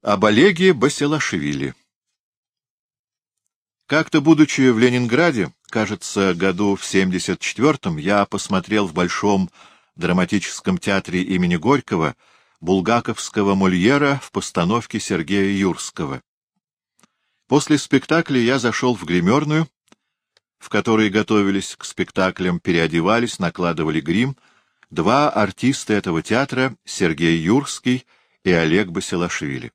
Об Олеге Басилашвили Как-то, будучи в Ленинграде, кажется, году в 74-м, я посмотрел в Большом драматическом театре имени Горького булгаковского Мольера в постановке Сергея Юрского. После спектакля я зашел в гримерную, в которой готовились к спектаклям, переодевались, накладывали грим, два артиста этого театра, Сергей Юрский и Олег Басилашвили.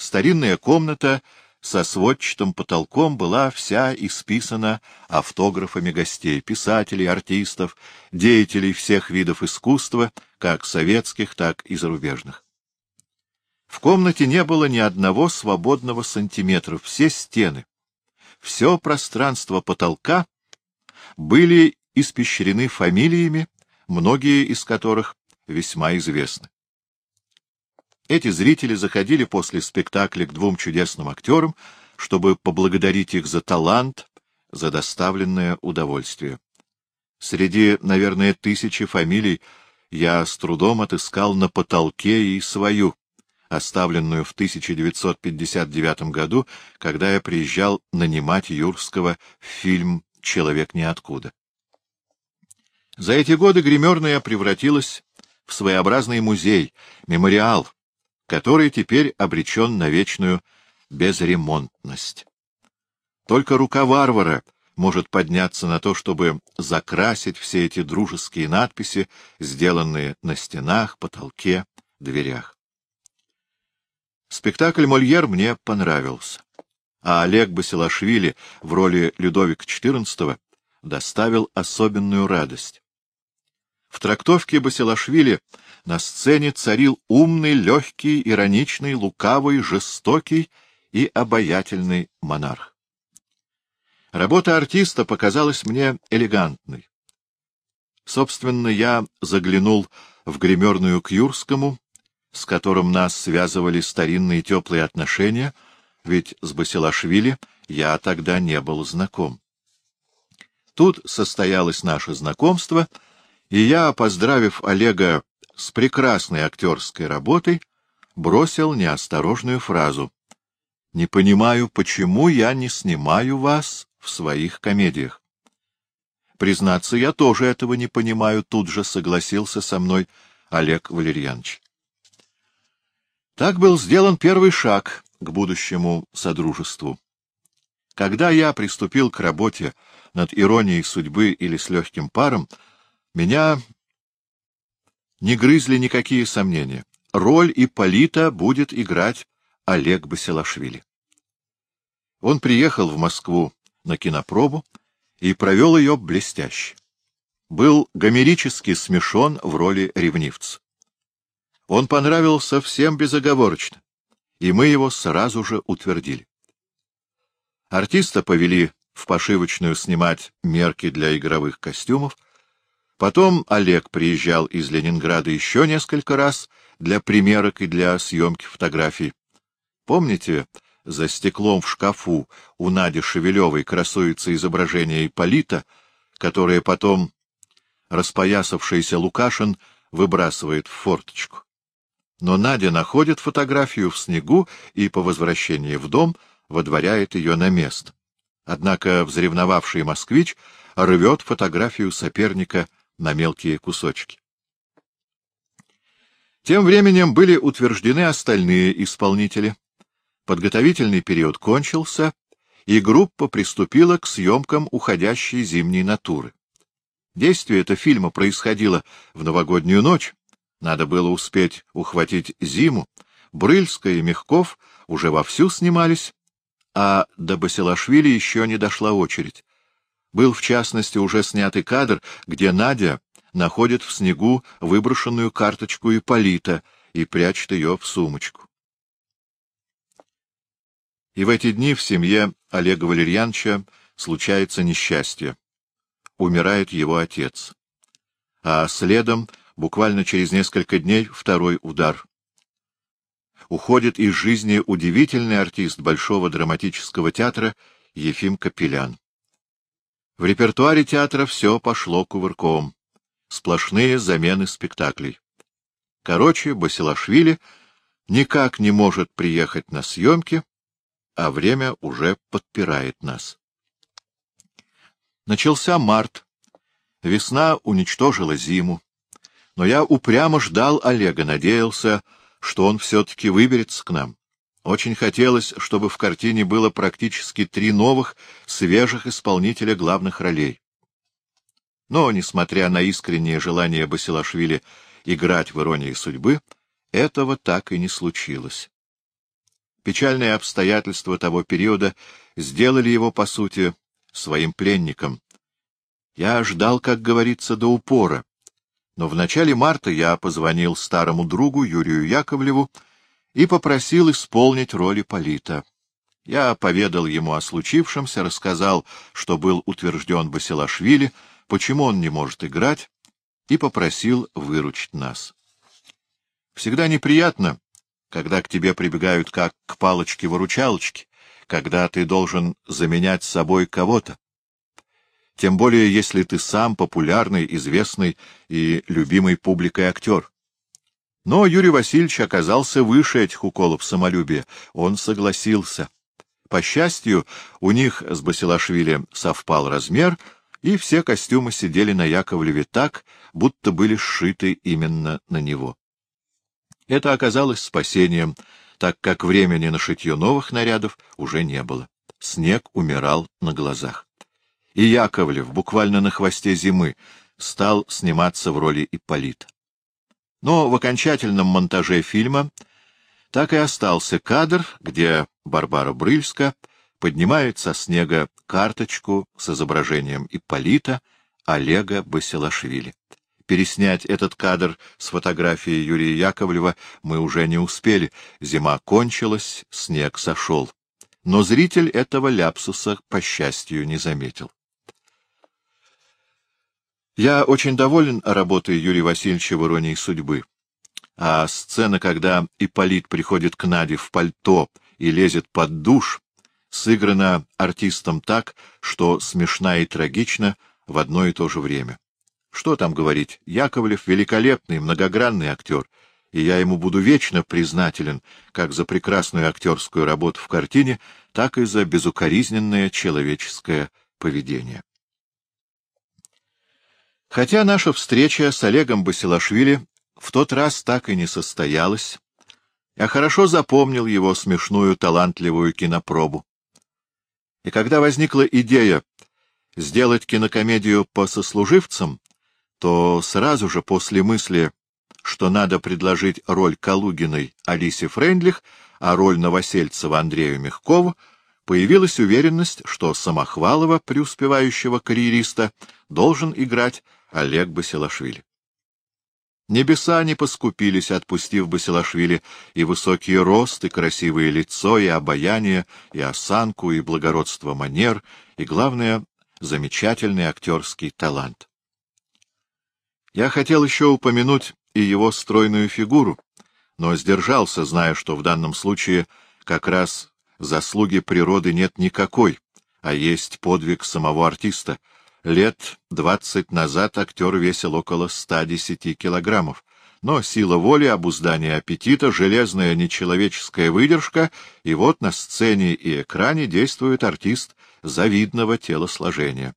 Старинная комната со сводчатым потолком была вся исписана автографами гостей, писателей, артистов, деятелей всех видов искусства, как советских, так и зарубежных. В комнате не было ни одного свободного сантиметра, все стены, все пространство потолка были испещрены фамилиями, многие из которых весьма известны. Эти зрители заходили после спектакля к двум чудесным актерам, чтобы поблагодарить их за талант, за доставленное удовольствие. Среди, наверное, тысячи фамилий я с трудом отыскал на потолке и свою, оставленную в 1959 году, когда я приезжал нанимать Юрского в фильм «Человек ниоткуда». За эти годы гримерная превратилась в своеобразный музей, мемориал, который теперь обречен на вечную безремонтность. Только рука варвара может подняться на то, чтобы закрасить все эти дружеские надписи, сделанные на стенах, потолке, дверях. Спектакль «Мольер» мне понравился, а Олег Басилашвили в роли Людовика XIV доставил особенную радость. В трактовке Басилашвили на сцене царил умный, легкий, ироничный, лукавый, жестокий и обаятельный монарх. Работа артиста показалась мне элегантной. Собственно, я заглянул в гримерную к Юрскому, с которым нас связывали старинные теплые отношения, ведь с Басилашвили я тогда не был знаком. Тут состоялось наше знакомство — и я, поздравив Олега с прекрасной актерской работой, бросил неосторожную фразу. «Не понимаю, почему я не снимаю вас в своих комедиях». Признаться, я тоже этого не понимаю, тут же согласился со мной Олег Валерьянович. Так был сделан первый шаг к будущему содружеству. Когда я приступил к работе над иронией судьбы или с легким паром, меня не грызли никакие сомнения. Роль Ипполита будет играть Олег Басилашвили. Он приехал в Москву на кинопробу и провел ее блестяще. Был гомерически смешон в роли ревнивца. Он понравился всем безоговорочно, и мы его сразу же утвердили. Артиста повели в пошивочную снимать мерки для игровых костюмов — Потом Олег приезжал из Ленинграда еще несколько раз для примерок и для съемки фотографий. Помните, за стеклом в шкафу у Нади Шевелевой красуется изображение Ипполита, которое потом распоясавшийся Лукашин выбрасывает в форточку. Но Надя находит фотографию в снегу и по возвращении в дом водворяет ее на место. Однако взревновавший москвич рвет фотографию соперника — на мелкие кусочки. Тем временем были утверждены остальные исполнители. Подготовительный период кончился, и группа приступила к съемкам уходящей зимней натуры. Действие этого фильма происходило в новогоднюю ночь. Надо было успеть ухватить зиму. Брыльская и Мягков уже вовсю снимались, а до Басилашвили еще не дошла очередь. Был, в частности, уже снятый кадр, где Надя находит в снегу выброшенную карточку Ипполита и прячет ее в сумочку. И в эти дни в семье Олега Валерьяновича случается несчастье. Умирает его отец. А следом, буквально через несколько дней, второй удар. Уходит из жизни удивительный артист Большого драматического театра Ефим Капелян. В репертуаре театра все пошло — Сплошные замены спектаклей. Короче, Басилашвили никак не может приехать на съемки, а время уже подпирает нас. Начался март. Весна уничтожила зиму. Но я упрямо ждал Олега, надеялся, что он все-таки выберется к нам. Очень хотелось, чтобы в картине было практически три новых, свежих исполнителя главных ролей. Но, несмотря на искреннее желание Басилашвили играть в «Иронии судьбы», этого так и не случилось. Печальные обстоятельства того периода сделали его, по сути, своим пленником. Я ждал, как говорится, до упора, но в начале марта я позвонил старому другу Юрию Яковлеву и попросил исполнить роль Ипполита. Я поведал ему о случившемся, рассказал, что был утвержден Басилашвили, почему он не может играть, и попросил выручить нас. Всегда неприятно, когда к тебе прибегают как к палочке-выручалочке, когда ты должен заменять собой кого-то. Тем более, если ты сам популярный, известный и любимый публикой актер. Но Юрий Васильевич оказался выше этих уколов самолюбия. Он согласился. По счастью, у них с Басилашвили совпал размер, и все костюмы сидели на Яковлеве так, будто были сшиты именно на него. Это оказалось спасением, так как времени на шитье новых нарядов уже не было. Снег умирал на глазах. И Яковлев, буквально на хвосте зимы, стал сниматься в роли Ипполита. Но в окончательном монтаже фильма так и остался кадр, где Барбара Брыльска поднимает со снега карточку с изображением Ипполита Олега Басилашвили. Переснять этот кадр с фотографией Юрия Яковлева мы уже не успели. Зима кончилась, снег сошел. Но зритель этого ляпсуса, по счастью, не заметил. Я очень доволен работой Юрия Васильевича в «Иронии судьбы». А сцена, когда Ипполит приходит к Наде в пальто и лезет под душ, сыграна артистом так, что смешна и трагична в одно и то же время. Что там говорить, Яковлев — великолепный, многогранный актер, и я ему буду вечно признателен как за прекрасную актерскую работу в картине, так и за безукоризненное человеческое поведение. Хотя наша встреча с Олегом Басилашвили в тот раз так и не состоялась, я хорошо запомнил его смешную талантливую кинопробу. И когда возникла идея сделать кинокомедию по сослуживцам, то сразу же после мысли, что надо предложить роль Калугиной Алисе Френдлих, а роль Новосельцева Андрею Мягкову, появилась уверенность, что Самохвалова, преуспевающего карьериста, должен играть Олег Басилашвили. Небеса не поскупились, отпустив Басилашвили и высокий рост, и красивое лицо, и обаяние, и осанку, и благородство манер, и, главное, замечательный актерский талант. Я хотел еще упомянуть и его стройную фигуру, но сдержался, зная, что в данном случае как раз заслуги природы нет никакой, а есть подвиг самого артиста. Лет двадцать назад актер весил около 110 килограммов, но сила воли, обуздание аппетита, железная нечеловеческая выдержка, и вот на сцене и экране действует артист завидного телосложения.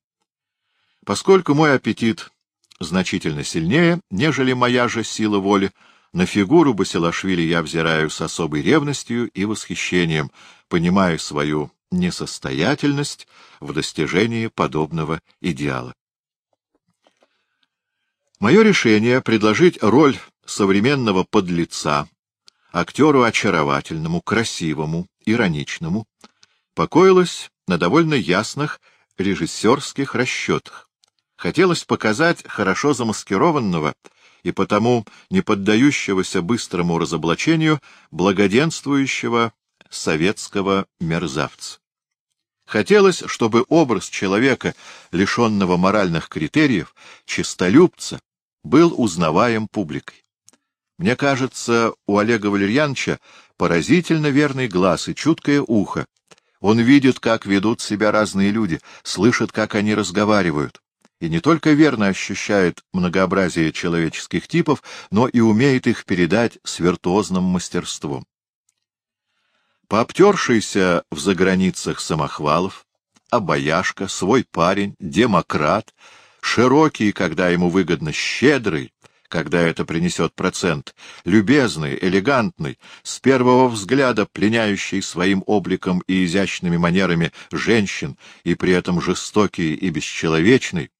Поскольку мой аппетит значительно сильнее, нежели моя же сила воли, на фигуру Басилашвили я взираю с особой ревностью и восхищением, понимая свою несостоятельность в достижении подобного идеала. Мое решение предложить роль современного подлеца, актеру очаровательному, красивому, ироничному, покоилось на довольно ясных режиссерских расчетах. Хотелось показать хорошо замаскированного и потому не поддающегося быстрому разоблачению благоденствующего советского мерзавца. Хотелось, чтобы образ человека, лишенного моральных критериев, чистолюбца, был узнаваем публикой. Мне кажется, у Олега Валерьяновича поразительно верный глаз и чуткое ухо. Он видит, как ведут себя разные люди, слышит, как они разговаривают и не только верно ощущает многообразие человеческих типов, но и умеет их передать с виртуозным мастерством. Пообтершийся в заграницах самохвалов, обаяшка, свой парень, демократ, широкий, когда ему выгодно, щедрый, когда это принесет процент, любезный, элегантный, с первого взгляда пленяющий своим обликом и изящными манерами женщин, и при этом жестокий и бесчеловечный,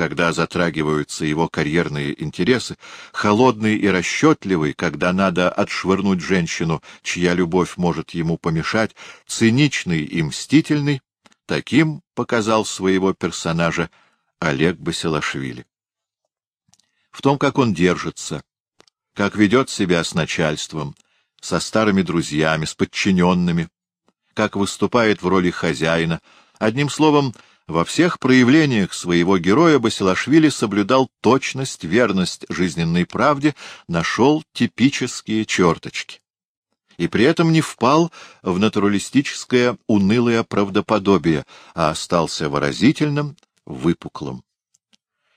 когда затрагиваются его карьерные интересы, холодный и расчетливый, когда надо отшвырнуть женщину, чья любовь может ему помешать, циничный и мстительный, таким показал своего персонажа Олег Басилашвили. В том, как он держится, как ведет себя с начальством, со старыми друзьями, с подчиненными, как выступает в роли хозяина, одним словом, во всех проявлениях своего героя Басилашвили соблюдал точность, верность жизненной правде, нашел типические черточки. И при этом не впал в натуралистическое унылое правдоподобие, а остался выразительным, выпуклым.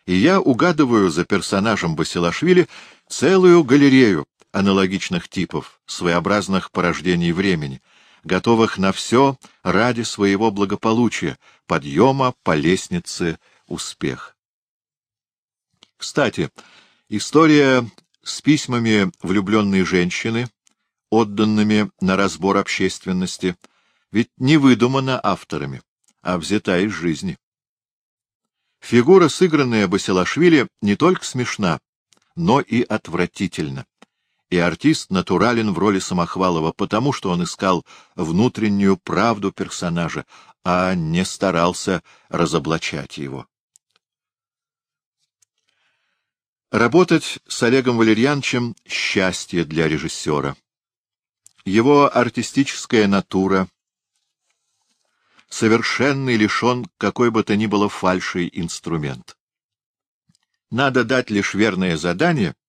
И я угадываю за персонажем Басилашвили целую галерею аналогичных типов, своеобразных порождений времени — готовых на все ради своего благополучия, подъема по лестнице успех. Кстати, история с письмами влюбленной женщины, отданными на разбор общественности, ведь не выдумана авторами, а взята из жизни. Фигура, сыгранная Басилашвили, не только смешна, но и отвратительна и артист натурален в роли Самохвалова, потому что он искал внутреннюю правду персонажа, а не старался разоблачать его. Работать с Олегом Валерьяновичем — счастье для режиссера. Его артистическая натура — совершенный лишен какой бы то ни было фальший инструмент. Надо дать лишь верное задание —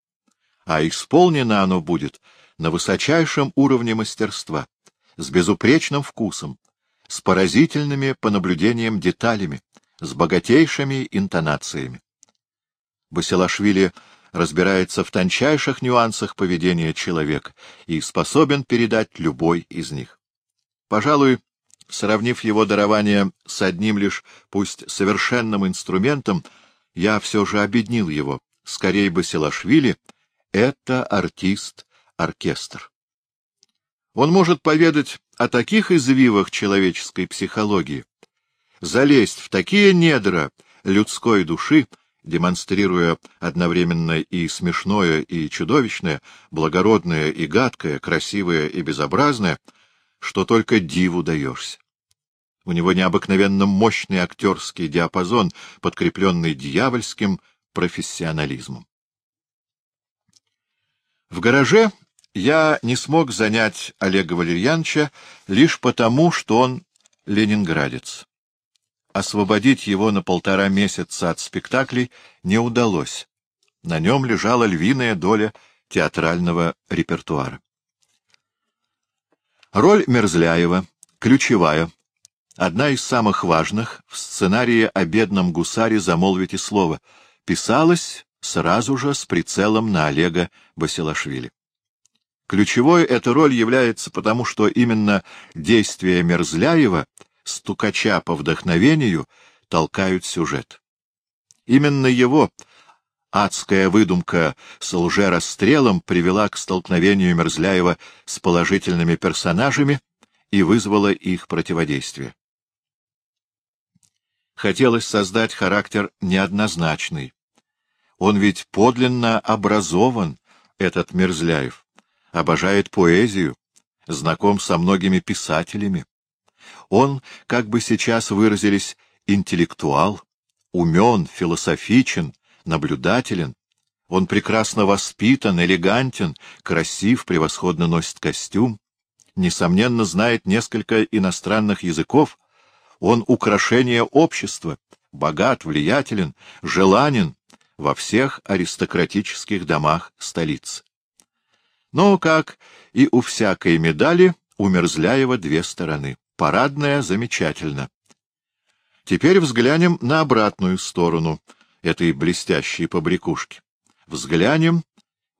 а исполнено оно будет на высочайшем уровне мастерства, с безупречным вкусом, с поразительными по наблюдениям деталями, с богатейшими интонациями. Басилашвили разбирается в тончайших нюансах поведения человека и способен передать любой из них. Пожалуй, сравнив его дарование с одним лишь, пусть совершенным инструментом, я все же обеднил его. Скорее Басилашвили — это артист-оркестр. Он может поведать о таких извивах человеческой психологии, залезть в такие недра людской души, демонстрируя одновременно и смешное, и чудовищное, благородное и гадкое, красивое и безобразное, что только диву даешься. У него необыкновенно мощный актерский диапазон, подкрепленный дьявольским профессионализмом. В гараже я не смог занять Олега Валерьяновича лишь потому, что он ленинградец. Освободить его на полтора месяца от спектаклей не удалось. На нем лежала львиная доля театрального репертуара. Роль Мерзляева, ключевая, одна из самых важных, в сценарии о бедном гусаре «Замолвите слово», писалась сразу же с прицелом на Олега Басилашвили. Ключевой эта роль является потому, что именно действия Мерзляева, стукача по вдохновению, толкают сюжет. Именно его адская выдумка с лжерастрелом привела к столкновению Мерзляева с положительными персонажами и вызвала их противодействие. Хотелось создать характер неоднозначный, он ведь подлинно образован, этот Мерзляев, обожает поэзию, знаком со многими писателями. Он, как бы сейчас выразились, интеллектуал, умен, философичен, наблюдателен. Он прекрасно воспитан, элегантен, красив, превосходно носит костюм, несомненно, знает несколько иностранных языков. Он украшение общества, богат, влиятелен, желанен, во всех аристократических домах столицы. Но, как и у всякой медали, у Мерзляева две стороны. Парадная — замечательно. Теперь взглянем на обратную сторону. этой блестящей побрякушки. Взглянем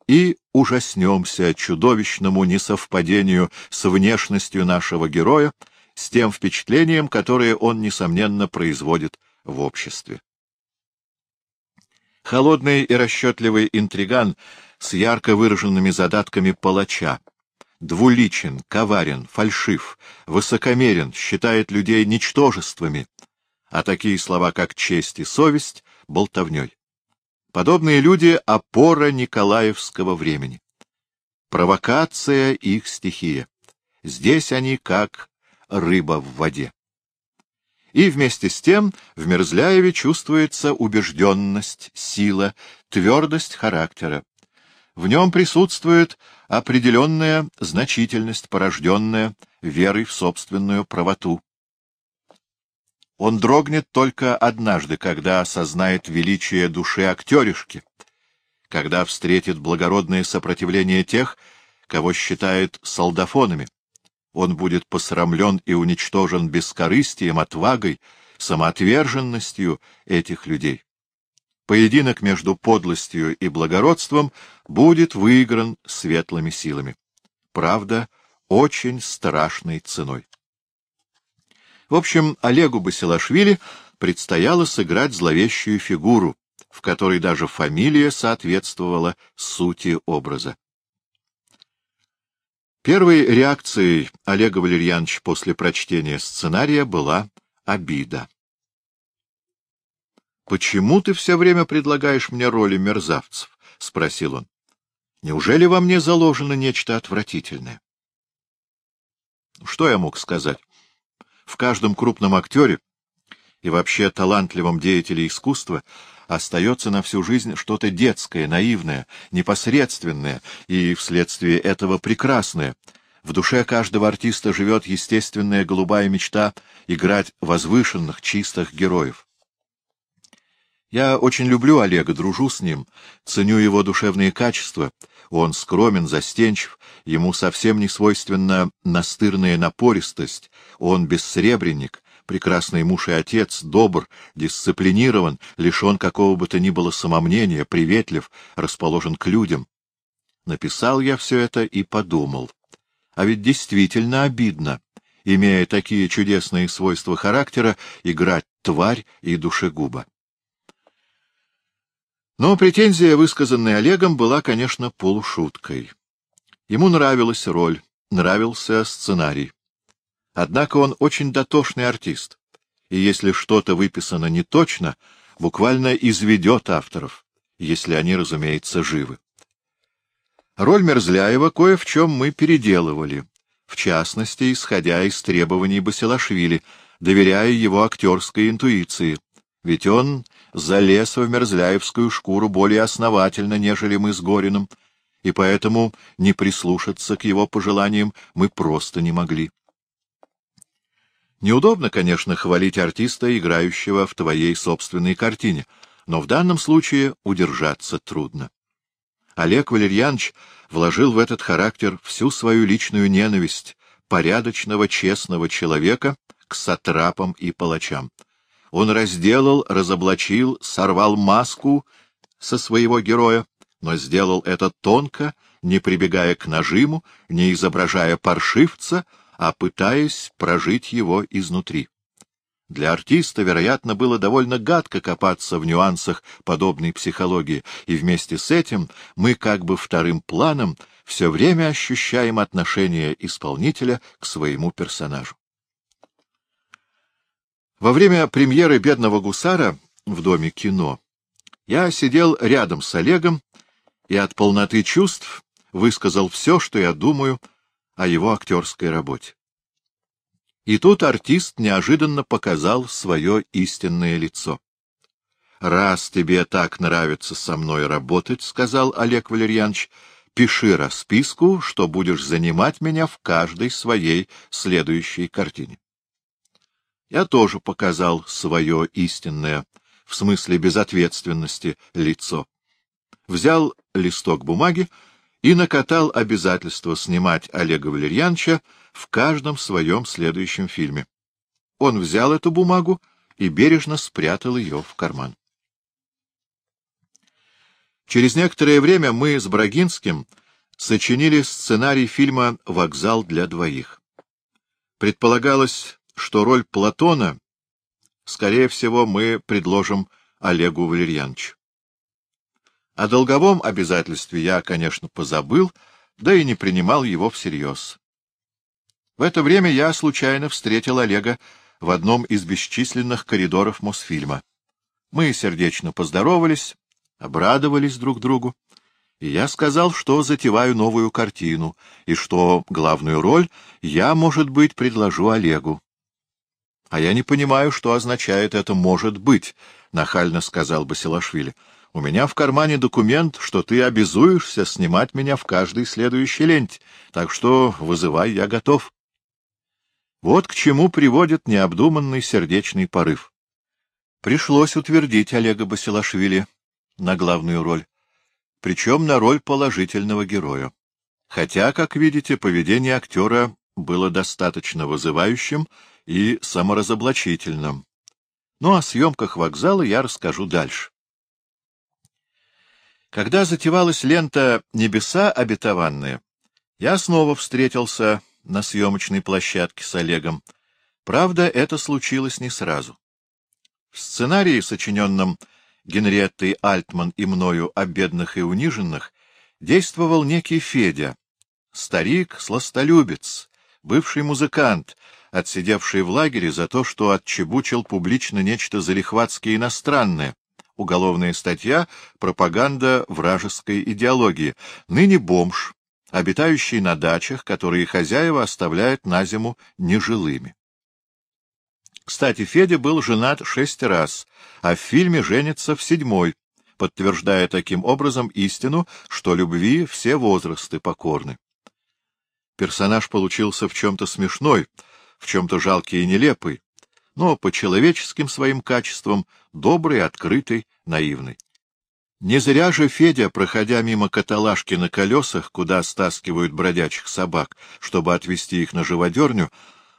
и ужаснемся чудовищному несовпадению с внешностью нашего героя, с тем впечатлением, которое он, несомненно, производит в обществе. Холодный и расчетливый интриган с ярко выраженными задатками палача, двуличен, коварен, фальшив, высокомерен, считает людей ничтожествами, а такие слова, как честь и совесть, — болтовней. Подобные люди — опора Николаевского времени. Провокация — их стихия. Здесь они как рыба в воде. И вместе с тем в Мерзляеве чувствуется убежденность, сила, твердость характера. В нем присутствует определенная значительность, порожденная верой в собственную правоту. Он дрогнет только однажды, когда осознает величие души актеришки, когда встретит благородное сопротивление тех, кого считает солдафонами. Он будет посрамлен и уничтожен бескорыстием, отвагой, самоотверженностью этих людей. Поединок между подлостью и благородством будет выигран светлыми силами. Правда, очень страшной ценой. В общем, Олегу Басилашвили предстояло сыграть зловещую фигуру, в которой даже фамилия соответствовала сути образа. Первой реакцией Олега Валерьяновича после прочтения сценария была обида. — Почему ты все время предлагаешь мне роли мерзавцев? — спросил он. — Неужели во мне заложено нечто отвратительное? Что я мог сказать? В каждом крупном актере и вообще талантливом деятеле искусства остается на всю жизнь что-то детское, наивное, непосредственное и, вследствие этого, прекрасное. В душе каждого артиста живет естественная голубая мечта играть возвышенных, чистых героев. Я очень люблю Олега, дружу с ним, ценю его душевные качества. Он скромен, застенчив, ему совсем не свойственна настырная напористость, он бессребренник, прекрасный муж и отец, добр, дисциплинирован, лишен какого бы то ни было самомнения, приветлив, расположен к людям. Написал я все это и подумал. А ведь действительно обидно, имея такие чудесные свойства характера, играть тварь и душегуба. Но претензия, высказанная Олегом, была, конечно, полушуткой. Ему нравилась роль, нравился сценарий. Однако он очень дотошный артист, и если что-то выписано не точно, буквально изведет авторов, если они, разумеется, живы. Роль Мерзляева кое в чем мы переделывали, в частности, исходя из требований Басилашвили, доверяя его актерской интуиции, ведь он залез в мерзляевскую шкуру более основательно, нежели мы с Гориным, и поэтому не прислушаться к его пожеланиям мы просто не могли. Неудобно, конечно, хвалить артиста, играющего в твоей собственной картине, но в данном случае удержаться трудно. Олег Валерьянович вложил в этот характер всю свою личную ненависть порядочного, честного человека к сатрапам и палачам. Он разделал, разоблачил, сорвал маску со своего героя, но сделал это тонко, не прибегая к нажиму, не изображая паршивца, а пытаясь прожить его изнутри. Для артиста, вероятно, было довольно гадко копаться в нюансах подобной психологии, и вместе с этим мы как бы вторым планом все время ощущаем отношение исполнителя к своему персонажу. Во время премьеры «Бедного гусара» в Доме кино я сидел рядом с Олегом и от полноты чувств высказал все, что я думаю о его актерской работе. И тут артист неожиданно показал свое истинное лицо. — Раз тебе так нравится со мной работать, — сказал Олег Валерьянович, — пиши расписку, что будешь занимать меня в каждой своей следующей картине. Я тоже показал свое истинное, в смысле безответственности, лицо. Взял листок бумаги и накатал обязательство снимать Олега Валерьяновича в каждом своем следующем фильме. Он взял эту бумагу и бережно спрятал ее в карман. Через некоторое время мы с Брагинским сочинили сценарий фильма «Вокзал для двоих». Предполагалось, что роль Платона, скорее всего, мы предложим Олегу Валерьяновичу. О долговом обязательстве я, конечно, позабыл, да и не принимал его всерьез. В это время я случайно встретил Олега в одном из бесчисленных коридоров Мосфильма. Мы сердечно поздоровались, обрадовались друг другу, и я сказал, что затеваю новую картину, и что главную роль я, может быть, предложу Олегу. — А я не понимаю, что означает это «может быть», — нахально сказал Басилашвили. — У меня в кармане документ, что ты обязуешься снимать меня в каждой следующей ленте, так что вызывай, я готов. Вот к чему приводит необдуманный сердечный порыв. Пришлось утвердить Олега Басилашвили на главную роль, причем на роль положительного героя. Хотя, как видите, поведение актера было достаточно вызывающим и саморазоблачительным. Ну, о съемках вокзала я расскажу дальше. Когда затевалась лента «Небеса обетованные», я снова встретился на съемочной площадке с Олегом. Правда, это случилось не сразу. В сценарии, сочиненном Генриеттой Альтман и мною о бедных и униженных, действовал некий Федя, старик-сластолюбец, бывший музыкант, отсидевший в лагере за то, что отчебучил публично нечто залихватское иностранное, уголовная статья «Пропаганда вражеской идеологии», ныне бомж, обитающий на дачах, которые хозяева оставляют на зиму нежилыми. Кстати, Федя был женат шесть раз, а в фильме женится в седьмой, подтверждая таким образом истину, что любви все возрасты покорны. Персонаж получился в чем-то смешной, в чем-то жалкий и нелепый, но по человеческим своим качествам добрый, открытый, наивный. Не зря же Федя, проходя мимо каталажки на колесах, куда стаскивают бродячих собак, чтобы отвезти их на живодерню,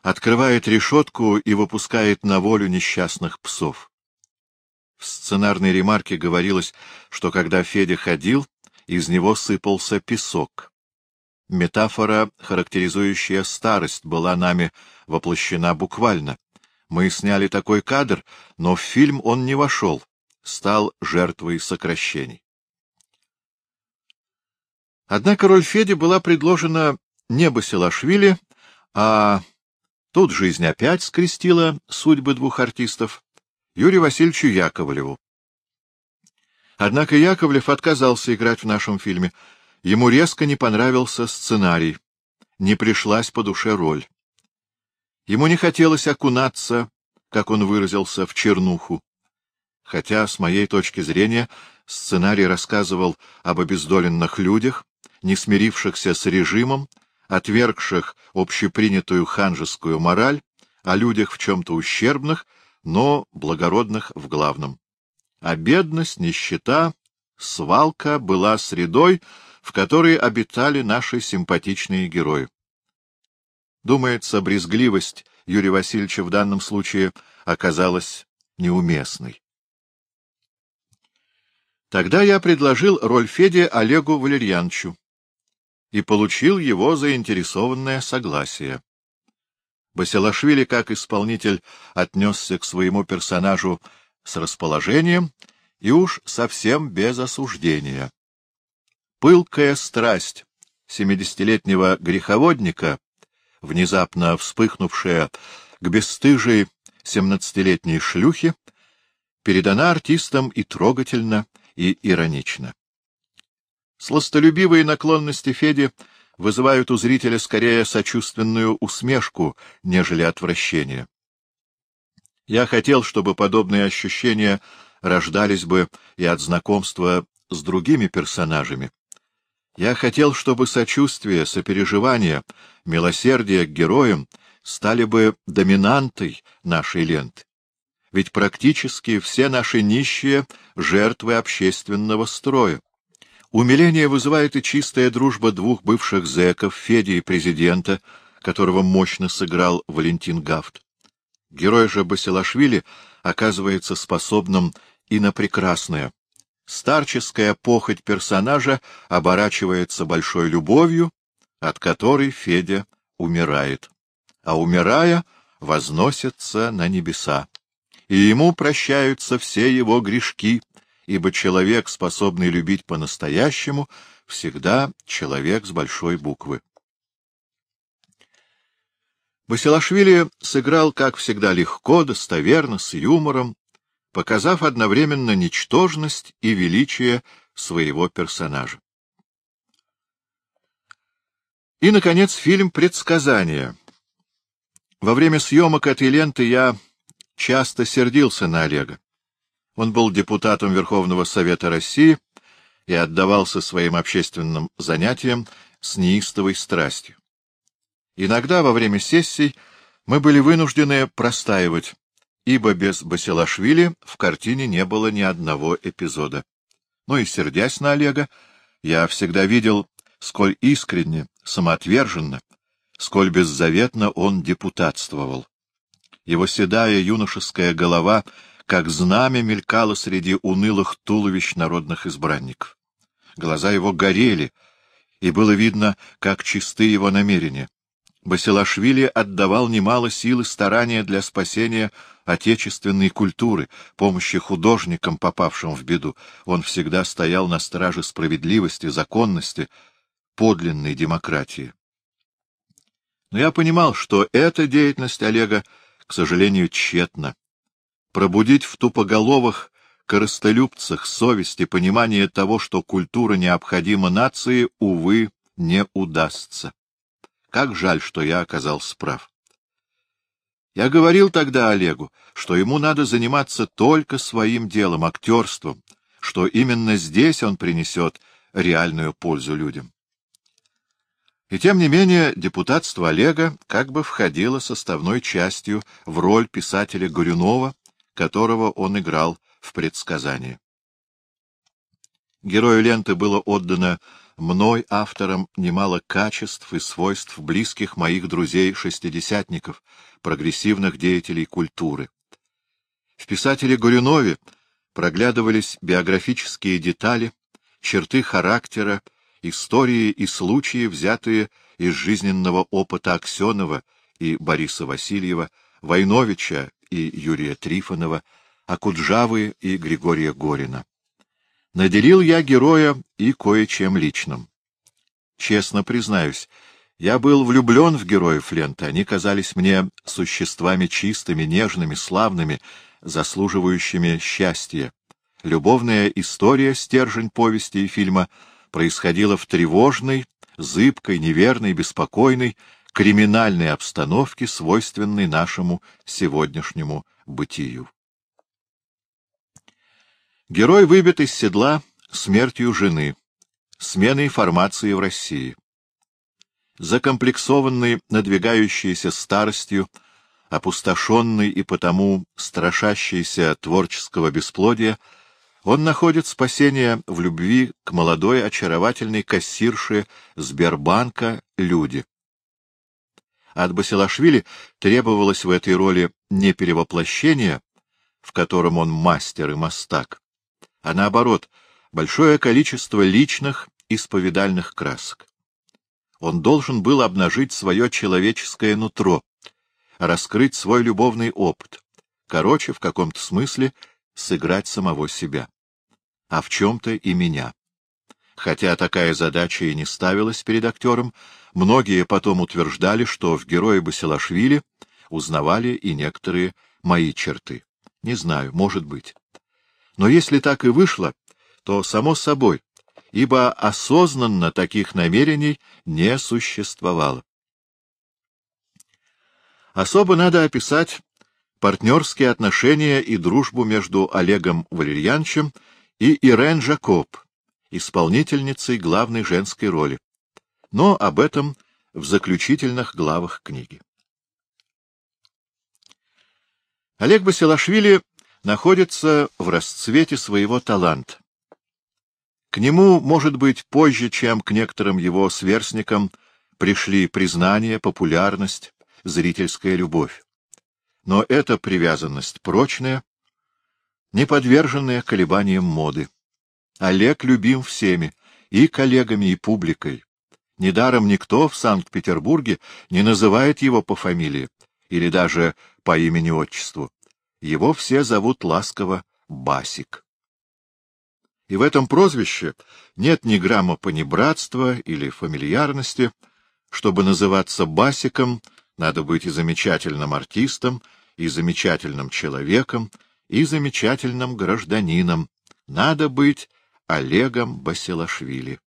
открывает решетку и выпускает на волю несчастных псов. В сценарной ремарке говорилось, что когда Федя ходил, из него сыпался песок. Метафора, характеризующая старость, была нами воплощена буквально. Мы сняли такой кадр, но в фильм он не вошел, стал жертвой сокращений. Однако роль Феди была предложена не Басилашвили, а Тут жизнь опять скрестила судьбы двух артистов — Юрию Васильевичу Яковлеву. Однако Яковлев отказался играть в нашем фильме. Ему резко не понравился сценарий, не пришлась по душе роль. Ему не хотелось окунаться, как он выразился, в чернуху. Хотя, с моей точки зрения, сценарий рассказывал об обездоленных людях, не смирившихся с режимом, отвергших общепринятую ханжескую мораль, о людях в чем-то ущербных, но благородных в главном. А бедность, нищета, свалка была средой, в которой обитали наши симпатичные герои. Думается, брезгливость Юрия Васильевича в данном случае оказалась неуместной. Тогда я предложил роль Феди Олегу Валерьяновичу и получил его заинтересованное согласие. Басилашвили, как исполнитель, отнесся к своему персонажу с расположением и уж совсем без осуждения. Пылкая страсть семидесятилетнего греховодника, внезапно вспыхнувшая к бесстыжей семнадцатилетней шлюхе, передана артистам и трогательно, и иронично. Сластолюбивые наклонности Феди вызывают у зрителя скорее сочувственную усмешку, нежели отвращение. Я хотел, чтобы подобные ощущения рождались бы и от знакомства с другими персонажами. Я хотел, чтобы сочувствие, сопереживание, милосердие к героям стали бы доминантой нашей ленты. Ведь практически все наши нищие — жертвы общественного строя. Умиление вызывает и чистая дружба двух бывших зэков, Феди и президента, которого мощно сыграл Валентин Гафт. Герой же Басилашвили оказывается способным и на прекрасное, старческая похоть персонажа оборачивается большой любовью, от которой Федя умирает, а умирая, возносится на небеса. И ему прощаются все его грешки, ибо человек, способный любить по-настоящему, всегда человек с большой буквы. Басилашвили сыграл, как всегда, легко, достоверно, с юмором, показав одновременно ничтожность и величие своего персонажа. И, наконец, фильм «Предсказание». Во время съемок этой ленты я часто сердился на Олега. Он был депутатом Верховного Совета России и отдавался своим общественным занятиям с неистовой страстью. Иногда во время сессий мы были вынуждены простаивать, ибо без Басилашвили в картине не было ни одного эпизода. Но и сердясь на Олега, я всегда видел, сколь искренне, самоотверженно, сколь беззаветно он депутатствовал. Его седая юношеская голова, как знамя, мелькала среди унылых туловищ народных избранников. Глаза его горели, и было видно, как чисты его намерения. Басилашвили отдавал немало сил и старания для спасения отечественной культуры, помощи художникам, попавшим в беду. Он всегда стоял на страже справедливости, законности, подлинной демократии. Но я понимал, что эта деятельность Олега, к сожалению, тщетна. Пробудить в тупоголовых корыстолюбцах совесть и понимание того, что культура необходима нации, увы, не удастся. Как жаль, что я оказался прав. Я говорил тогда Олегу, что ему надо заниматься только своим делом, актерством, что именно здесь он принесет реальную пользу людям. И тем не менее депутатство Олега как бы входило составной частью в роль писателя Горюнова, которого он играл в предсказании. Герою ленты было отдано мной, автором, немало качеств и свойств близких моих друзей-шестидесятников, прогрессивных деятелей культуры. В писателе Горюнове проглядывались биографические детали, черты характера, истории и случаи, взятые из жизненного опыта Аксенова и Бориса Васильева, Войновича и Юрия Трифонова, Акуджавы и Григория Горина. Наделил я героя и кое-чем личным. Честно признаюсь, я был влюблен в героев ленты, они казались мне существами чистыми, нежными, славными, заслуживающими счастья. Любовная история, стержень повести и фильма, происходила в тревожной, зыбкой, неверной, беспокойной, криминальной обстановке, свойственной нашему сегодняшнему бытию. Герой выбит из седла смертью жены, сменой формации в России. Закомплексованный надвигающейся старостью, опустошенный и потому страшащийся творческого бесплодия, он находит спасение в любви к молодой очаровательной кассирше Сбербанка Люди. От Басилашвили требовалось в этой роли не перевоплощение, в котором он мастер и мастак, а наоборот, большое количество личных исповедальных красок. Он должен был обнажить свое человеческое нутро, раскрыть свой любовный опыт, короче, в каком-то смысле, сыграть самого себя, а в чем-то и меня. Хотя такая задача и не ставилась перед актером, многие потом утверждали, что в герое Басилашвили узнавали и некоторые мои черты. Не знаю, может быть. Но если так и вышло, то само собой, ибо осознанно таких намерений не существовало. Особо надо описать партнерские отношения и дружбу между Олегом Валерьяновичем и Ирен Жакоб, исполнительницей главной женской роли. Но об этом в заключительных главах книги. Олег Басилашвили находится в расцвете своего таланта. К нему, может быть, позже, чем к некоторым его сверстникам, пришли признание, популярность, зрительская любовь. Но эта привязанность прочная, не подверженная колебаниям моды. Олег любим всеми, и коллегами, и публикой. Недаром никто в Санкт-Петербурге не называет его по фамилии или даже по имени-отчеству. Его все зовут ласково Басик. И в этом прозвище нет ни грамма понебратства или фамильярности. Чтобы называться Басиком, надо быть и замечательным артистом, и замечательным человеком, и замечательным гражданином. Надо быть Олегом Басилашвили.